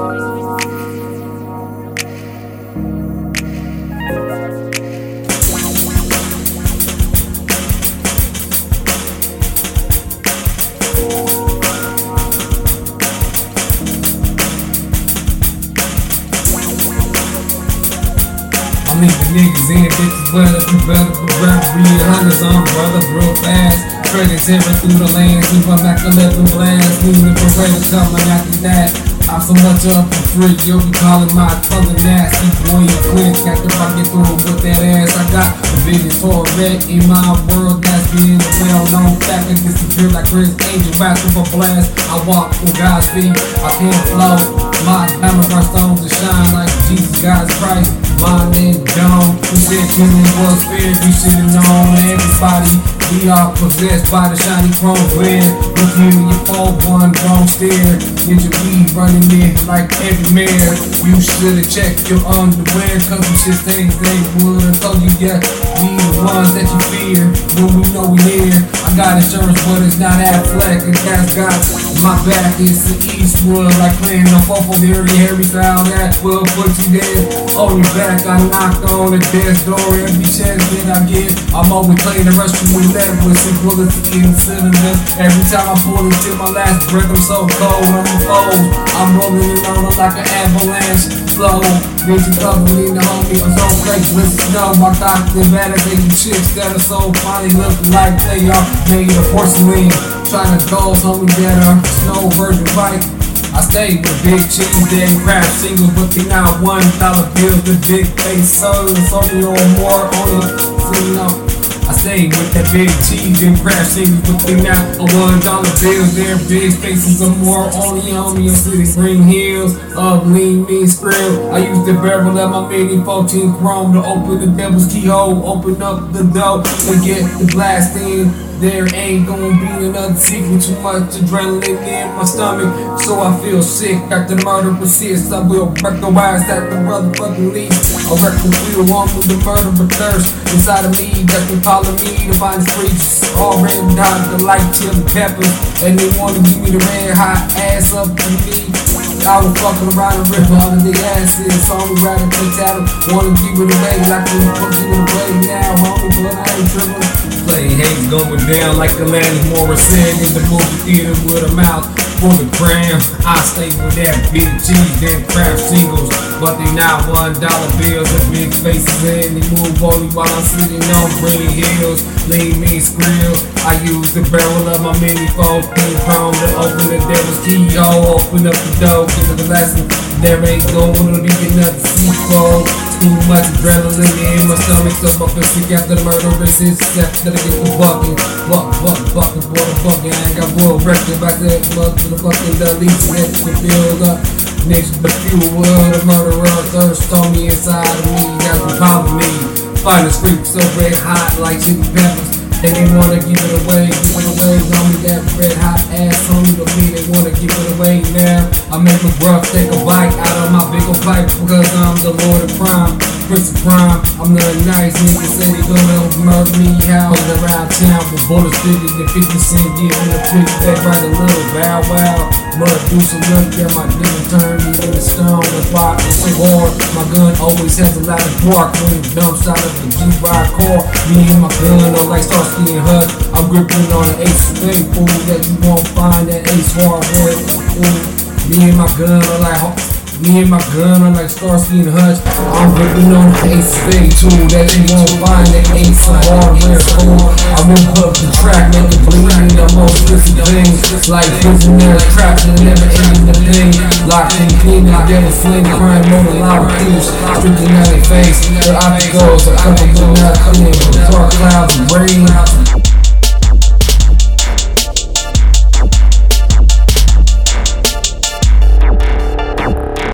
Leaving niggas in, bitches better, be better, be better, be hundreds on brother, real fast. Trading tearing through the land, see my Mac 11 blast, leaving the parade coming after that. I'm so much up for free, you'll be calling my color nasty. Boy, you quick, got the pocket through with that ass. I got the biggest Corvette in my world, that's being a well known fact. I disappear like Criss Angel, backing for blast. I walk with God's feet, I can't flow. My diamond stones to shine like Jesus, God's Christ. My name John, who said killing was fair, you should've known everybody. We are possessed by the shiny chrome glare. Look you in your phone, one wrong stare. Ninja weed running in like every mare. You should've checked your underwear, cause you shit things they would have told you, yeah. We the ones that you fear when we know we here. I got insurance, but it's not Aflac, and that's got my back is the Eastwood, like playing the football Harry Harry found that 12 put you there. On your back, I knock on the death door every chance that I get. I'm always playing the rush with that with some bullets in cylinders. Every time I pull it to my last breath, I'm so cold, I'm a fold. I'm rolling on like an avalanche. Slow, busy covering the homie, I'm so fake with snow. My doctor better than chicks that are so funny, looking like they are made of porcelain. Trying to go homie that are snow virgin bike. I stay with big cheese, then crap singles, but they one dollar bills. The big face it's only on more, only you know. I stay with that big cheese and singles, but they not a one dollar bills. Their big faces are more on me. I'm city green hills of lean mean skrill. I use the barrel of my mini 14 chrome to open the devil's keyhole, open up the door to get the blast in. There ain't gonna be another sequel. Too much adrenaline in my stomach, so I feel sick. Got the murder persist. I will break the wires at the motherfucking least. I wreck the wheel on with the but thirst inside of me. That can follow me to find streets. Already died the light the peppers, and they wanna give me the red hot ass up to me. I was fucking around and rip all of the asses. So I'm rather take at them. Wanna give it away like we fuck give it away now, homie, but I ain't tripping. Play hates going down like the Alanis Morissette in the movie theater with a mouth full of cram. I stay with that cheese, them crap singles, but they not one dollar bills and big faces and they move only while I'm sitting on green hills. Lean me skrill. I use the barrel of my mini 14 chrome to open the devil's keyhole, open up the door, give it a lesson. There ain't no gonna be another sequel. Too much adrenaline in my stomach, so my fist after the murder resist. After I get the bucking, buck, buck, boy, the bucking. I ain't got world record back there, motherfucking deletes, and to build up. Next, the fuel the murderer, thirst on me inside of me, that's the problem me. Find the so red hot like chili peppers. They wanna give it away, give it away. Homie, that red hot ass homie to me, they wanna give it away now. I make my bruh take a bite out of my big old pipe because I'm the lord of crime. Prince of crime, I'm not nice nigga, say they gonna murder me out around town with bullets bigger than 50 cent, giving a big back right a little bow wow. Mud do some look that my nigga turn me into stone. That's why it's so hard. My gun always has a lot of bark when it dumps out of the G-Ride car. Me and my gun are like Starsky and Hutch. I'm gripping on an ace spade fool that you won't find that ace hardware. Me and my gun are like me and my gun are like Starsky and Hutch. I'm gripping on the ace spade tool that you won't find that ace hardware fool. I move up the track, make it bleed. The most risky things like prisoners trapped and never ending the thing. Locked in clean, the devil sling, crime on a lot of thieves. Stripping out their face, their obstacles, a couple good not clean. Dark clouds and rain.